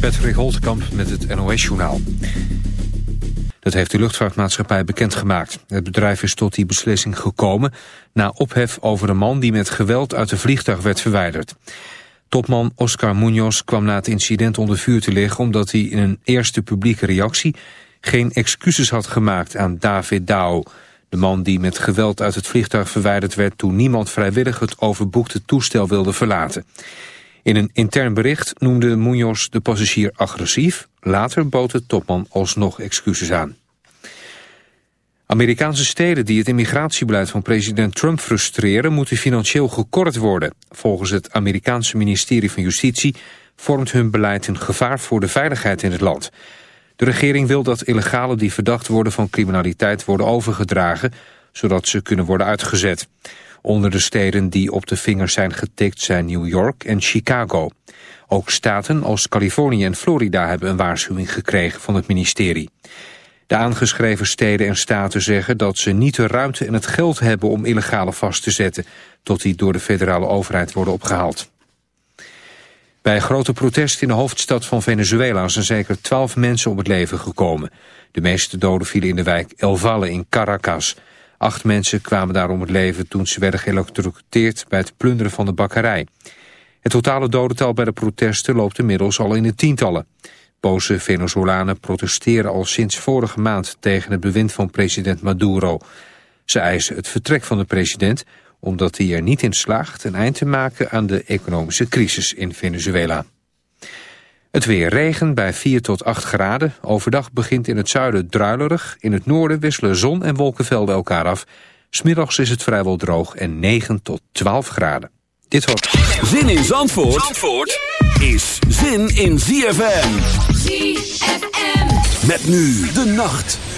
Patrick Holtkamp met het NOS-journaal. Dat heeft de luchtvaartmaatschappij bekendgemaakt. Het bedrijf is tot die beslissing gekomen... na ophef over een man die met geweld uit de vliegtuig werd verwijderd. Topman Oscar Munoz kwam na het incident onder vuur te liggen... omdat hij in een eerste publieke reactie... geen excuses had gemaakt aan David Dao... de man die met geweld uit het vliegtuig verwijderd werd... toen niemand vrijwillig het overboekte toestel wilde verlaten. In een intern bericht noemde Munoz de passagier agressief. Later bood de topman alsnog excuses aan. Amerikaanse steden die het immigratiebeleid van president Trump frustreren... moeten financieel gekort worden. Volgens het Amerikaanse ministerie van Justitie... vormt hun beleid een gevaar voor de veiligheid in het land. De regering wil dat illegalen die verdacht worden van criminaliteit worden overgedragen... zodat ze kunnen worden uitgezet. Onder de steden die op de vingers zijn getikt zijn New York en Chicago. Ook staten als Californië en Florida hebben een waarschuwing gekregen van het ministerie. De aangeschreven steden en staten zeggen dat ze niet de ruimte en het geld hebben om illegale vast te zetten, tot die door de federale overheid worden opgehaald. Bij grote protest in de hoofdstad van Venezuela zijn zeker twaalf mensen om het leven gekomen. De meeste doden vielen in de wijk El Valle in Caracas. Acht mensen kwamen daarom het leven toen ze werden geëlectrocuteerd bij het plunderen van de bakkerij. Het totale dodental bij de protesten loopt inmiddels al in de tientallen. Boze Venezolanen protesteren al sinds vorige maand tegen het bewind van president Maduro. Ze eisen het vertrek van de president omdat hij er niet in slaagt een eind te maken aan de economische crisis in Venezuela. Het weer regen bij 4 tot 8 graden. Overdag begint in het zuiden druilerig. In het noorden wisselen zon en wolkenvelden elkaar af. Smiddags is het vrijwel droog en 9 tot 12 graden. Dit wordt... Zin in Zandvoort, Zandvoort is zin in ZFM. ZFM. Met nu de nacht.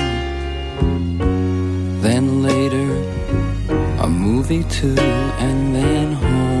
movie too, and then home.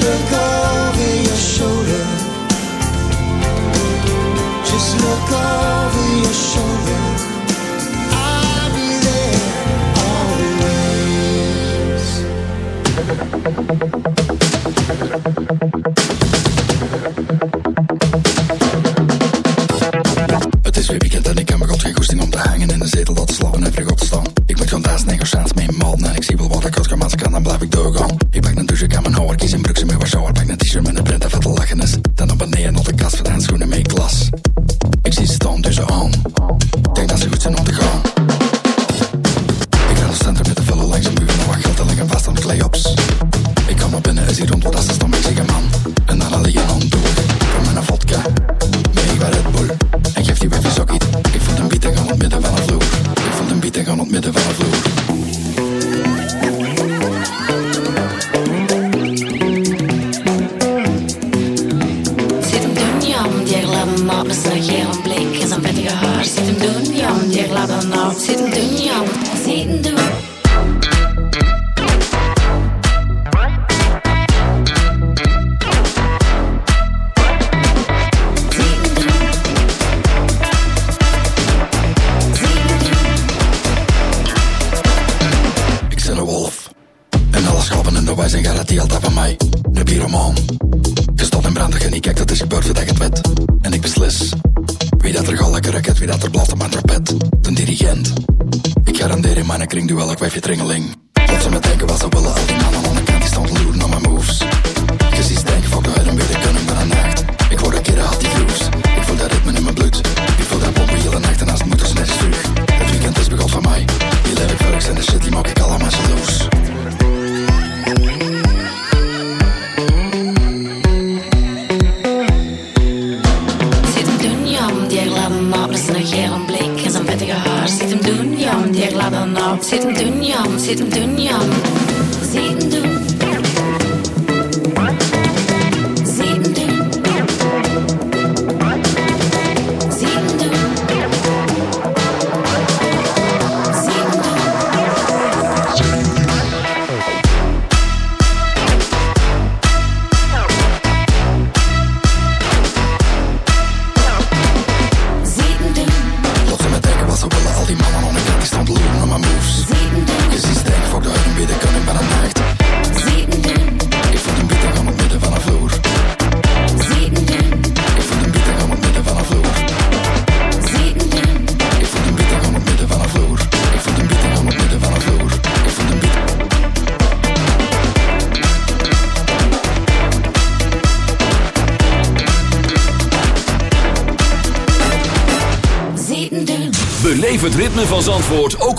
look up.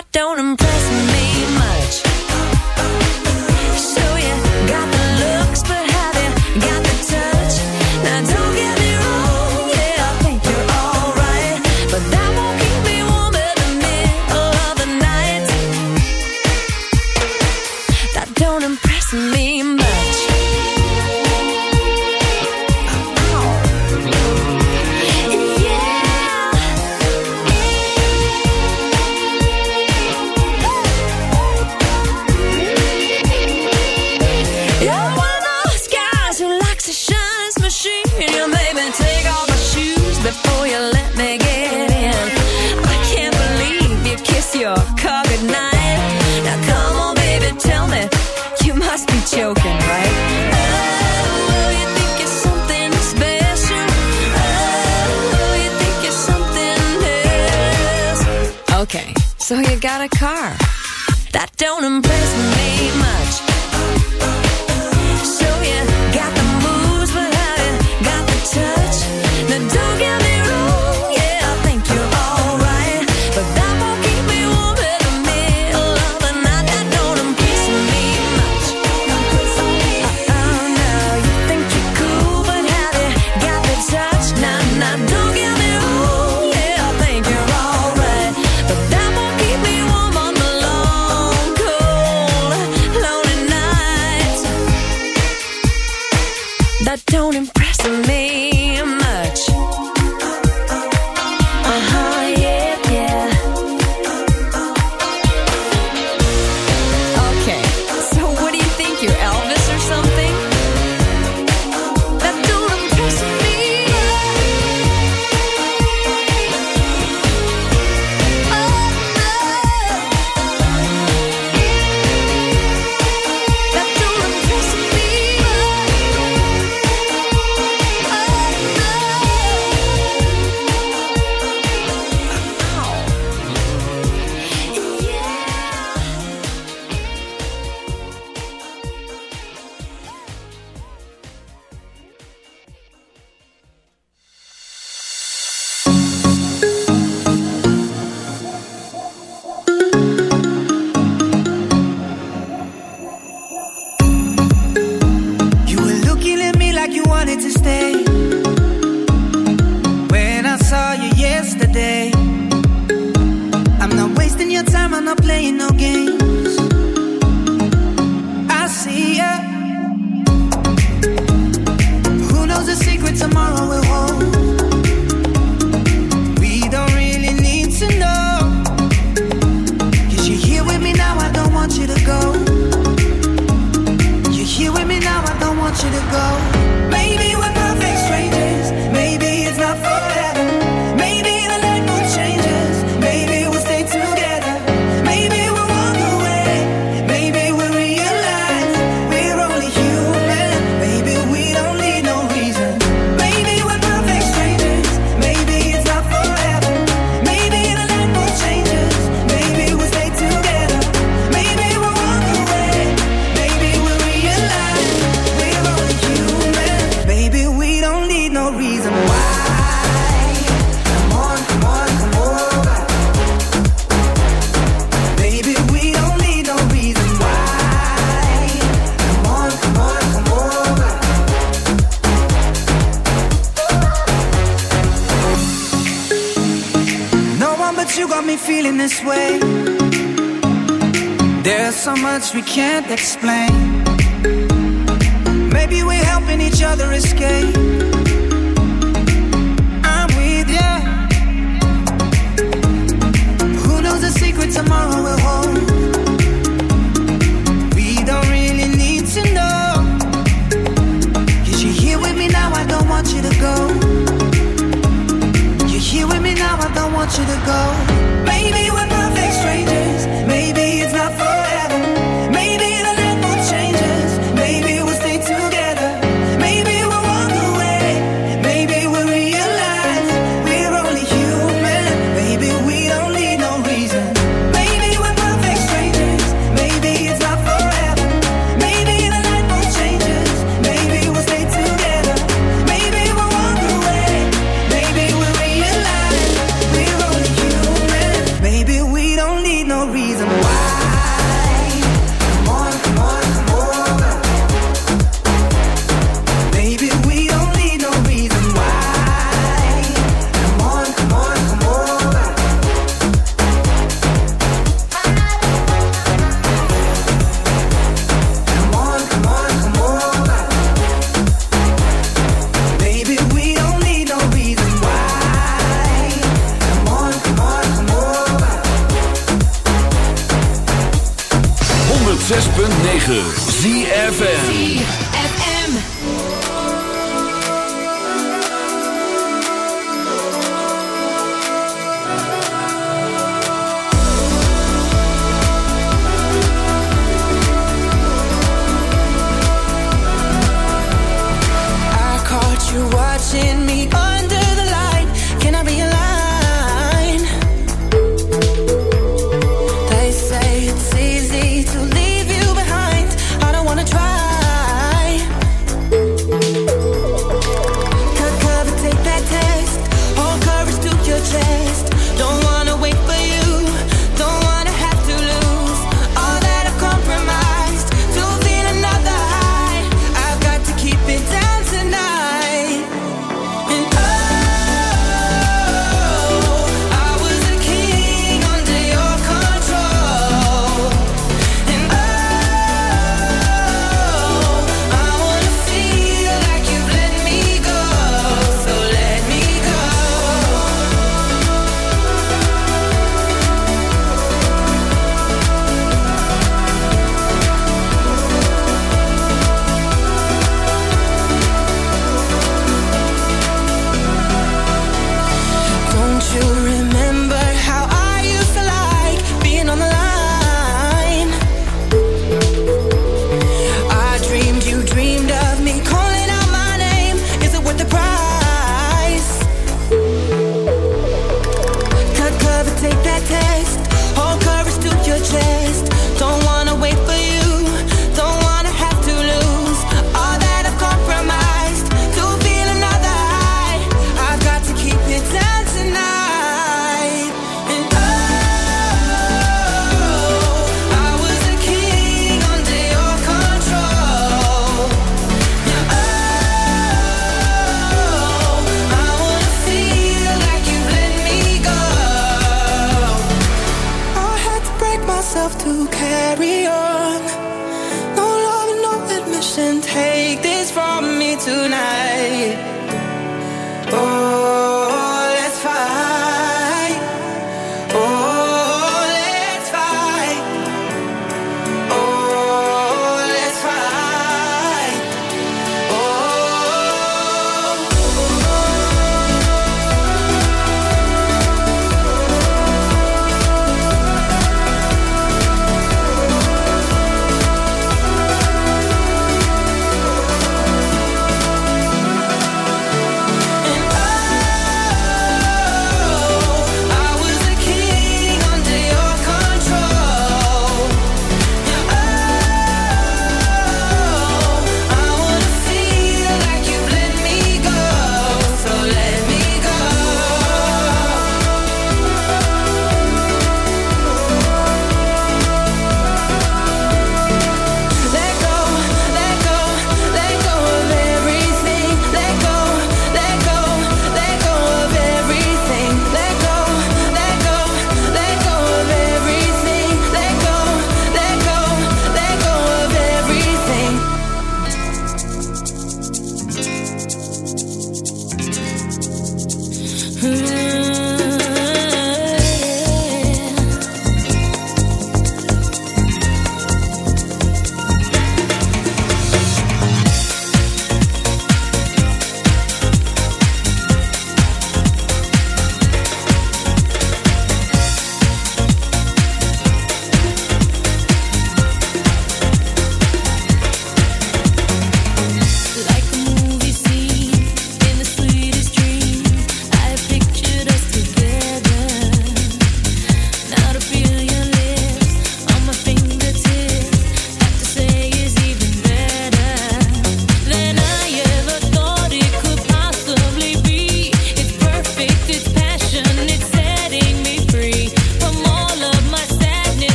that don't